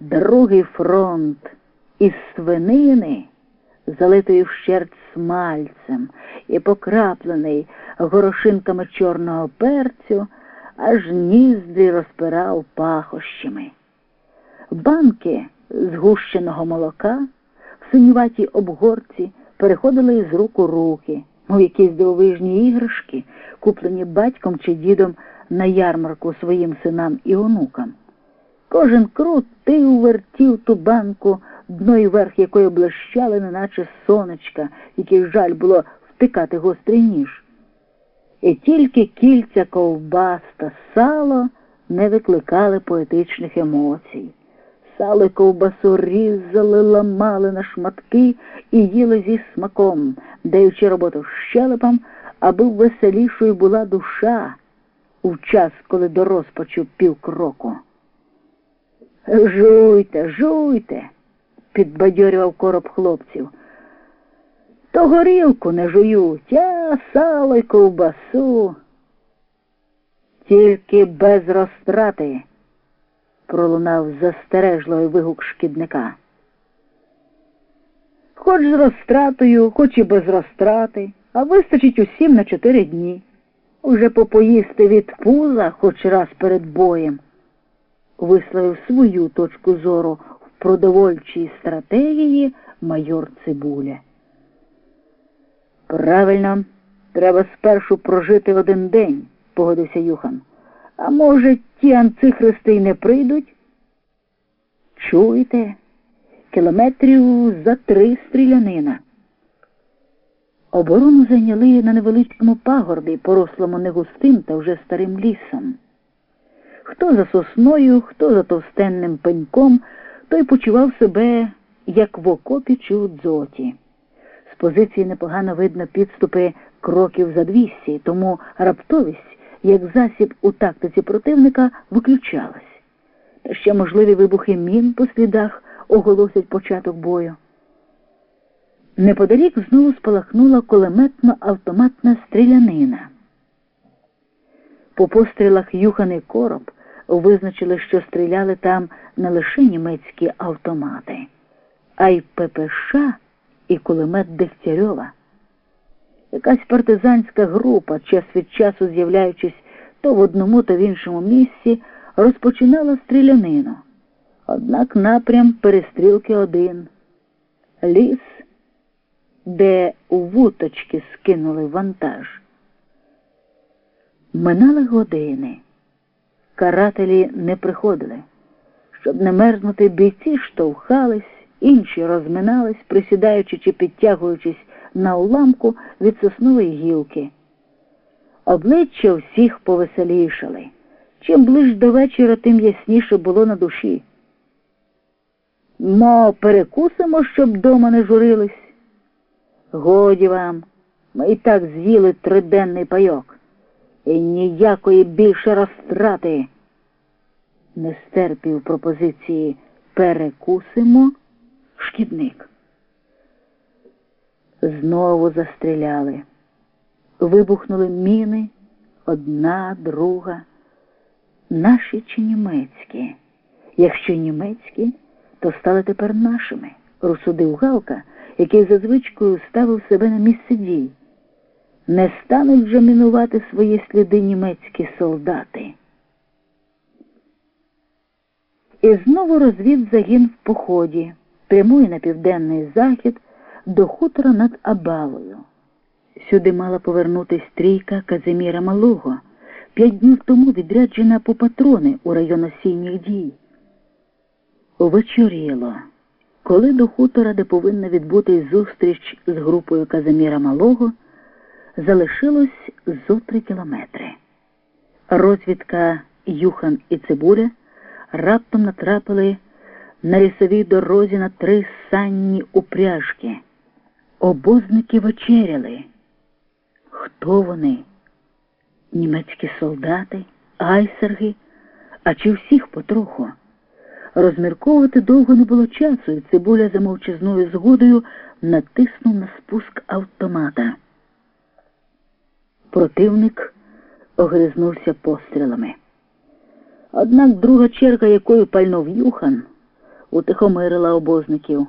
Другий фронт із свинини, залитої вщерть смальцем і покраплений горошинками чорного перцю, аж ніздрі розпирав пахощами. Банки згущеного молока в синюватій обгорці переходили із рук у руки, мов якісь дивовижні іграшки, куплені батьком чи дідом на ярмарку своїм синам і онукам. Кожен крутив, вертів ту банку, дно і верх якої блищали, неначе сонечка, який жаль було втикати гострий ніж. І тільки кільця ковбас та сало не викликали поетичних емоцій. Сало й ковбасу різали, ламали на шматки і їли зі смаком, даючи роботу щелепам, аби веселішою була душа у час, коли до розпачу півкроку. Жуйте, жуйте, підбадьорював короб хлопців. То горілку не жують, а сало й ковбасу. Тільки без розтрати, пролунав застережливий вигук шкідника. Хоч з розтратою, хоч і без розтрати, а вистачить усім на чотири дні. Уже попоїсти від пуза хоч раз перед боєм висловив свою точку зору в продовольчій стратегії майор Цибуля. Правильно, треба спершу прожити один день, погодився Юхан. А може, ті анцихристи й не прийдуть? Чуєте? Кілометрів за три стрілянина. Оборону зайняли на невеличкому пагорбі, порослому негустим та вже старим лісом. Хто за сосною, хто за товстенним пеньком, той почував себе, як в окопі чи у дзоті. З позиції непогано видно підступи кроків за двісті, тому раптовість, як засіб у тактиці противника, виключалась. Та ще можливі вибухи мін по слідах оголосять початок бою. Неподалік знову спалахнула кулеметно-автоматна стрілянина. По пострілах юханий короб визначили, що стріляли там не лише німецькі автомати, а й ППШ і кулемет Дегтярьова. Якась партизанська група, час від часу з'являючись то в одному, то в іншому місці, розпочинала стрілянину. Однак напрям перестрілки один ліс, де у вуточки скинули вантаж. Минали години карателі не приходили. Щоб не мерзнути, бійці штовхались, інші розминались, присідаючи чи підтягуючись на уламку від соснової гілки. Обличчя всіх повеселішали. Чим ближ до вечора, тим ясніше було на душі. Мо перекусимо, щоб дома не журились. Годі вам, ми і так з'їли триденний пайок. І ніякої більше розтрати. Не стерпів пропозиції перекусимо шкідник. Знову застріляли. Вибухнули міни одна, друга. Наші чи німецькі? Якщо німецькі, то стали тепер нашими, розсудив Галка, який за звичкою ставив себе на місце дій. Не стануть вже мінувати свої сліди німецькі солдати. І знову розвів загін в поході, прямує на південний захід до хутора над Абалою. Сюди мала повернутись трійка Казиміра Малого, п'ять днів тому відряджена по патрони у район осінніх дій. Вечоріло, коли до хутора, де повинна відбутись зустріч з групою Казиміра Малого залишилось зо три кілометри. Розвідка Юхан і Цибуля раптом натрапили на лісовій дорозі на три санні упряжки. Обозники вечеряли. Хто вони? Німецькі солдати, айсерги, а чи всіх потроху? Розмірковувати довго не було часу, і цибуля за мовчазною згодою натиснув на спуск автомата. Противник огризнувся пострілами. Однак друга черга, якою пальнув Юхан, утихомирила обозників.